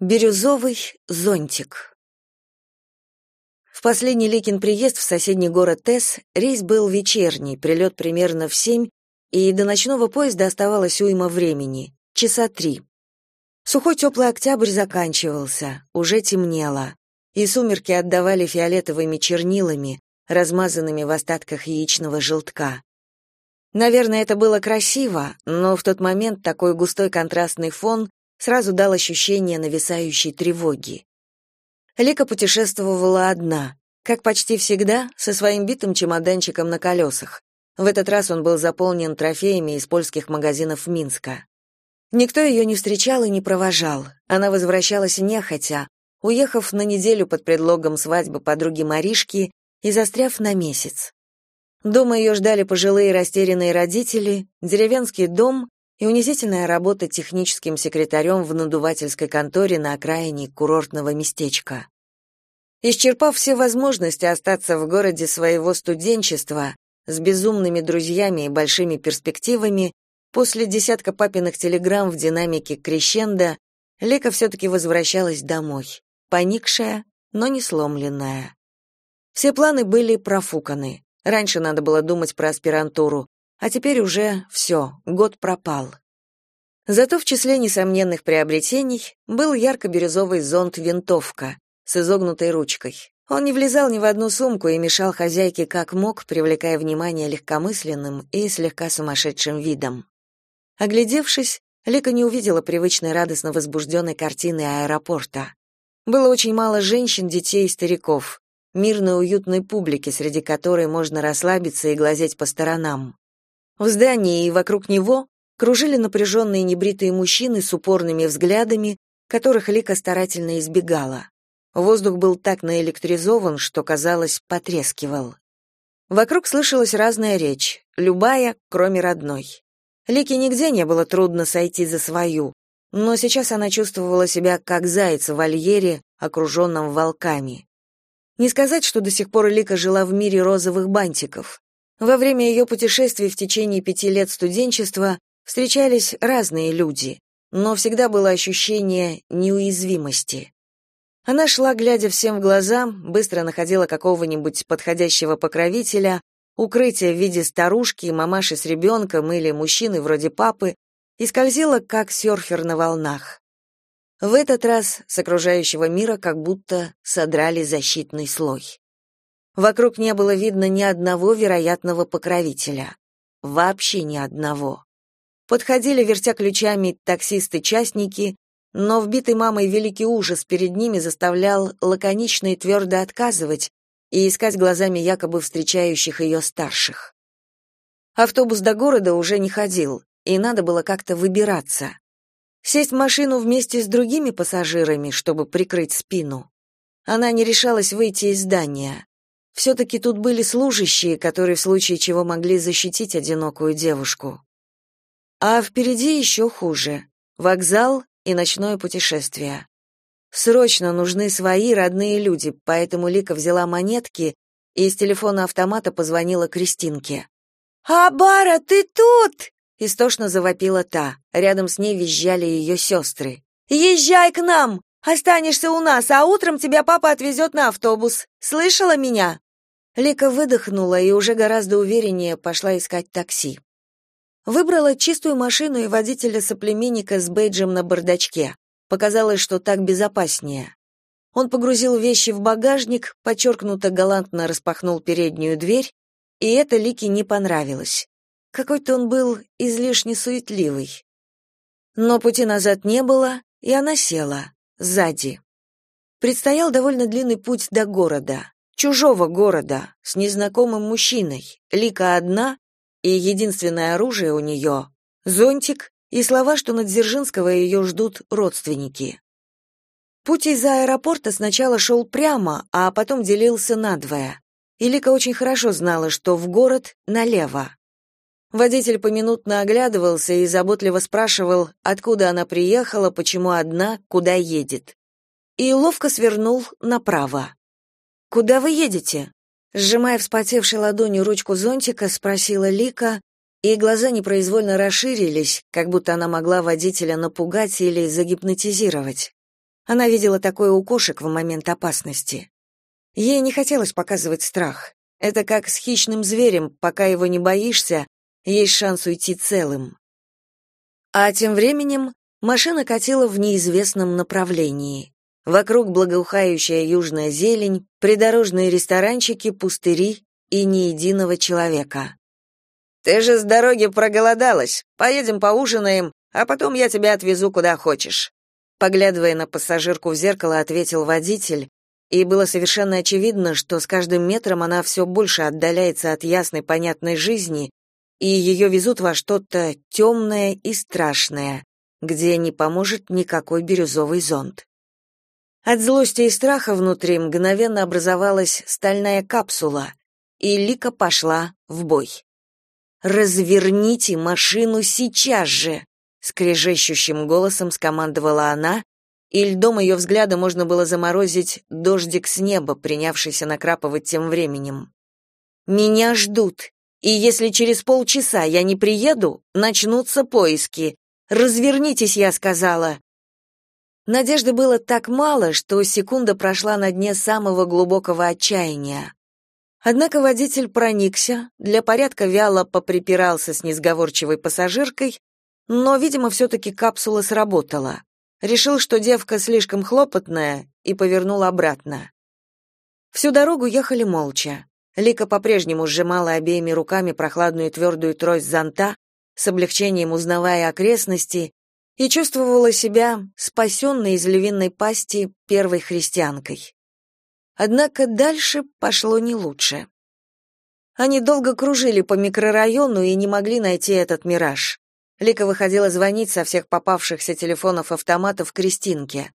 Бирюзовый зонтик. В последний Ликин приезд в соседний город Тесс рейс был вечерний, прилет примерно в семь, и до ночного поезда оставалось уйма времени — часа три. Сухой теплый октябрь заканчивался, уже темнело, и сумерки отдавали фиолетовыми чернилами, размазанными в остатках яичного желтка. Наверное, это было красиво, но в тот момент такой густой контрастный фон сразу дал ощущение нависающей тревоги. Лика путешествовала одна, как почти всегда, со своим битым чемоданчиком на колесах. В этот раз он был заполнен трофеями из польских магазинов Минска. Никто ее не встречал и не провожал. Она возвращалась нехотя, уехав на неделю под предлогом свадьбы подруги Маришки и застряв на месяц. Дома ее ждали пожилые растерянные родители, деревенский дом и унизительная работа техническим секретарем в надувательской конторе на окраине курортного местечка. Исчерпав все возможности остаться в городе своего студенчества с безумными друзьями и большими перспективами, после десятка папиных телеграмм в динамике крещенда Лека все-таки возвращалась домой, поникшая, но не сломленная. Все планы были профуканы. Раньше надо было думать про аспирантуру, а теперь уже все, год пропал. Зато в числе несомненных приобретений был ярко-бирюзовый зонт-винтовка с изогнутой ручкой. Он не влезал ни в одну сумку и мешал хозяйке как мог, привлекая внимание легкомысленным и слегка сумасшедшим видом. Оглядевшись, Лика не увидела привычной радостно возбужденной картины аэропорта. Было очень мало женщин, детей и стариков, мирной уютной публики, среди которой можно расслабиться и глазеть по сторонам. В здании и вокруг него кружили напряженные небритые мужчины с упорными взглядами, которых Лика старательно избегала. Воздух был так наэлектризован, что, казалось, потрескивал. Вокруг слышалась разная речь, любая, кроме родной. Лике нигде не было трудно сойти за свою, но сейчас она чувствовала себя как заяц в вольере, окруженном волками. Не сказать, что до сих пор Лика жила в мире розовых бантиков. Во время ее путешествий в течение пяти лет студенчества встречались разные люди, но всегда было ощущение неуязвимости. Она шла, глядя всем в глаза, быстро находила какого-нибудь подходящего покровителя, укрытие в виде старушки, мамаши с ребенком или мужчины вроде папы, и скользила, как серфер на волнах. В этот раз с окружающего мира как будто содрали защитный слой. Вокруг не было видно ни одного вероятного покровителя. Вообще ни одного. Подходили, вертя ключами, таксисты-частники, но вбитый мамой великий ужас перед ними заставлял лаконично и твердо отказывать и искать глазами якобы встречающих ее старших. Автобус до города уже не ходил, и надо было как-то выбираться. Сесть в машину вместе с другими пассажирами, чтобы прикрыть спину. Она не решалась выйти из здания. Все-таки тут были служащие, которые в случае чего могли защитить одинокую девушку. А впереди еще хуже. Вокзал и ночное путешествие. Срочно нужны свои родные люди, поэтому Лика взяла монетки и из телефона автомата позвонила Кристинке. «Абара, ты тут?» — истошно завопила та. Рядом с ней визжали ее сестры. «Езжай к нам! Останешься у нас, а утром тебя папа отвезет на автобус. Слышала меня?» Лика выдохнула и уже гораздо увереннее пошла искать такси. Выбрала чистую машину и водителя-соплеменника с бейджем на бардачке. Показалось, что так безопаснее. Он погрузил вещи в багажник, подчеркнуто галантно распахнул переднюю дверь, и это Лике не понравилось. Какой-то он был излишне суетливый. Но пути назад не было, и она села, сзади. Предстоял довольно длинный путь до города чужого города, с незнакомым мужчиной. Лика одна, и единственное оружие у нее — зонтик и слова, что на Дзержинского ее ждут родственники. Путь из аэропорта сначала шел прямо, а потом делился надвое. И Лика очень хорошо знала, что в город налево. Водитель поминутно оглядывался и заботливо спрашивал, откуда она приехала, почему одна, куда едет. И ловко свернул направо. Куда вы едете? Сжимая вспотевшей ладонью ручку зонтика, спросила Лика, и глаза непроизвольно расширились, как будто она могла водителя напугать или загипнотизировать. Она видела такое у кошек в момент опасности. Ей не хотелось показывать страх. Это как с хищным зверем, пока его не боишься, есть шанс уйти целым. А тем временем машина катила в неизвестном направлении. Вокруг благоухающая южная зелень, придорожные ресторанчики, пустыри и ни единого человека. «Ты же с дороги проголодалась. Поедем поужинаем, а потом я тебя отвезу куда хочешь». Поглядывая на пассажирку в зеркало, ответил водитель, и было совершенно очевидно, что с каждым метром она все больше отдаляется от ясной понятной жизни, и ее везут во что-то темное и страшное, где не поможет никакой бирюзовый зонт. От злости и страха внутри мгновенно образовалась стальная капсула, и Лика пошла в бой. «Разверните машину сейчас же!» — скрежещущим голосом скомандовала она, и льдом ее взгляда можно было заморозить дождик с неба, принявшийся накрапывать тем временем. «Меня ждут, и если через полчаса я не приеду, начнутся поиски. Развернитесь, я сказала!» Надежды было так мало, что секунда прошла на дне самого глубокого отчаяния. Однако водитель проникся, для порядка вяло поприпирался с несговорчивой пассажиркой, но, видимо, все-таки капсула сработала. Решил, что девка слишком хлопотная, и повернул обратно. Всю дорогу ехали молча. Лика по-прежнему сжимала обеими руками прохладную твердую трость зонта, с облегчением узнавая окрестности, и чувствовала себя спасенной из львиной пасти первой христианкой. Однако дальше пошло не лучше. Они долго кружили по микрорайону и не могли найти этот мираж. Лика выходила звонить со всех попавшихся телефонов-автоматов Кристинке.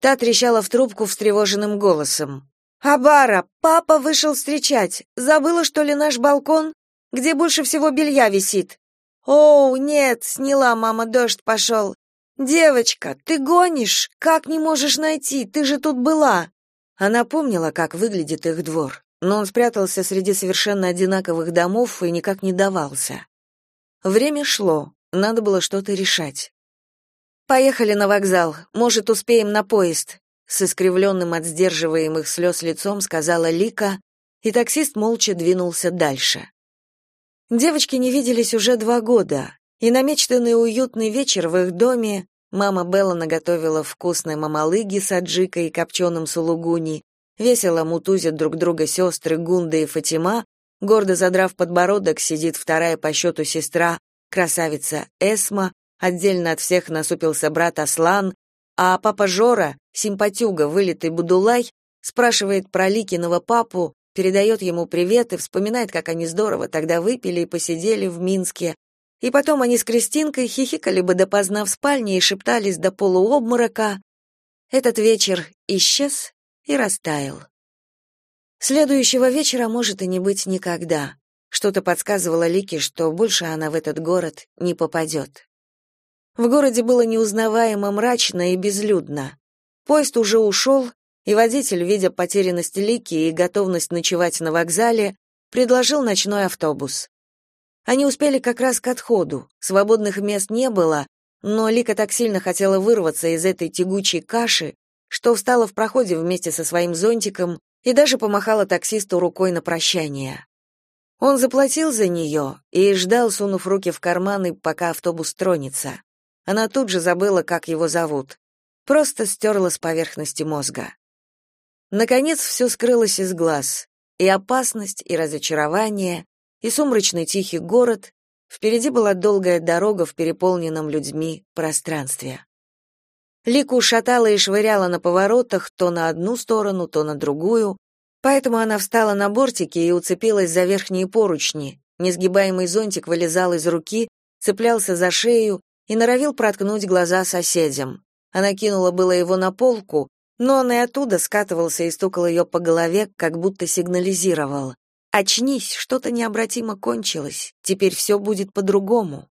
Та трещала в трубку встревоженным голосом. «Абара, папа вышел встречать. Забыла, что ли, наш балкон? Где больше всего белья висит?» «Оу, нет, сняла мама, дождь пошел. Девочка, ты гонишь? Как не можешь найти? Ты же тут была!» Она помнила, как выглядит их двор, но он спрятался среди совершенно одинаковых домов и никак не давался. Время шло, надо было что-то решать. «Поехали на вокзал, может, успеем на поезд», с искривленным от сдерживаемых слез лицом сказала Лика, и таксист молча двинулся дальше. Девочки не виделись уже два года, и намечтанный уютный вечер в их доме Мама Белла наготовила вкусной мамалыги с аджикой и копченым сулугуни, весело мутузят друг друга сестры Гунда и Фатима, гордо задрав подбородок, сидит вторая по счету сестра, красавица Эсма, отдельно от всех насупился брат Аслан, а папа Жора, симпатюга, вылитый будулай, спрашивает про Ликиного папу, передает ему привет и вспоминает, как они здорово тогда выпили и посидели в Минске, и потом они с Кристинкой хихикали бы допоздна в спальне и шептались до полуобморока. Этот вечер исчез и растаял. Следующего вечера может и не быть никогда. Что-то подсказывало Лике, что больше она в этот город не попадет. В городе было неузнаваемо мрачно и безлюдно. Поезд уже ушел, и водитель, видя потерянность Лики и готовность ночевать на вокзале, предложил ночной автобус. Они успели как раз к отходу. Свободных мест не было, но Лика так сильно хотела вырваться из этой тягучей каши, что встала в проходе вместе со своим зонтиком и даже помахала таксисту рукой на прощание. Он заплатил за нее и ждал, сунув руки в карманы, пока автобус тронется. Она тут же забыла, как его зовут. Просто стерла с поверхности мозга. Наконец все скрылось из глаз. И опасность, и разочарование, и сумрачный тихий город, впереди была долгая дорога в переполненном людьми пространстве. Лику шатала и швыряла на поворотах то на одну сторону, то на другую, поэтому она встала на бортике и уцепилась за верхние поручни. Несгибаемый зонтик вылезал из руки, цеплялся за шею и норовил проткнуть глаза соседям. Она кинула было его на полку, но он и оттуда скатывался и стукал ее по голове, как будто сигнализировал. Очнись, что-то необратимо кончилось. Теперь все будет по-другому.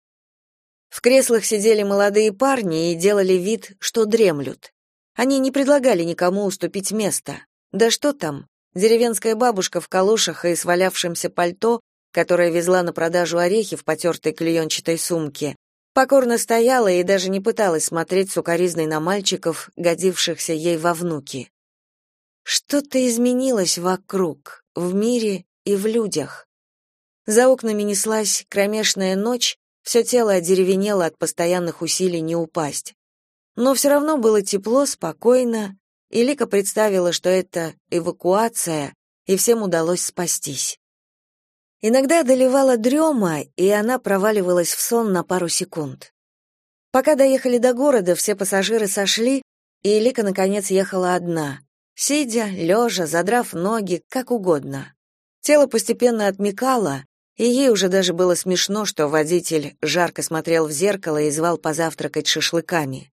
В креслах сидели молодые парни и делали вид, что дремлют. Они не предлагали никому уступить место. Да что там? Деревенская бабушка в калошах и свалявшемся пальто, которая везла на продажу орехи в потертой клеенчатой сумке, Покорно стояла и даже не пыталась смотреть сукоризной на мальчиков, годившихся ей во внуки. Что-то изменилось вокруг, в мире и в людях. За окнами неслась кромешная ночь, все тело одеревенело от постоянных усилий не упасть. Но все равно было тепло, спокойно, и Лика представила, что это эвакуация, и всем удалось спастись. Иногда одолевала дрема, и она проваливалась в сон на пару секунд. Пока доехали до города, все пассажиры сошли, и Лика наконец ехала одна, сидя, лежа, задрав ноги, как угодно. Тело постепенно отмекало, и ей уже даже было смешно, что водитель жарко смотрел в зеркало и звал позавтракать шашлыками.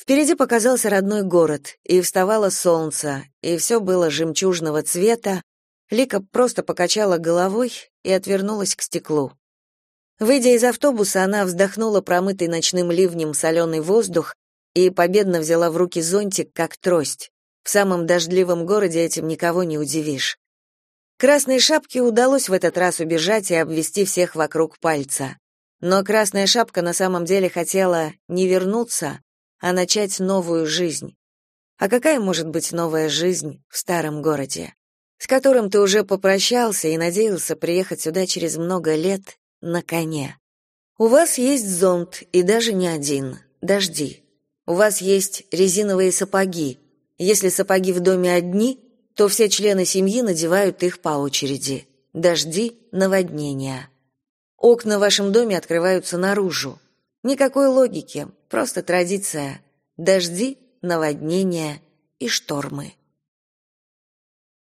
Впереди показался родной город, и вставало солнце, и все было жемчужного цвета. Лика просто покачала головой и отвернулась к стеклу. Выйдя из автобуса, она вздохнула промытый ночным ливнем соленый воздух и победно взяла в руки зонтик, как трость. В самом дождливом городе этим никого не удивишь. Красной шапке удалось в этот раз убежать и обвести всех вокруг пальца. Но Красная шапка на самом деле хотела не вернуться, а начать новую жизнь. А какая может быть новая жизнь в старом городе, с которым ты уже попрощался и надеялся приехать сюда через много лет на коне? У вас есть зонт, и даже не один, дожди. У вас есть резиновые сапоги. Если сапоги в доме одни, то все члены семьи надевают их по очереди. Дожди, наводнения. Окна в вашем доме открываются наружу. Никакой логики, просто традиция. Дожди, наводнения и штормы.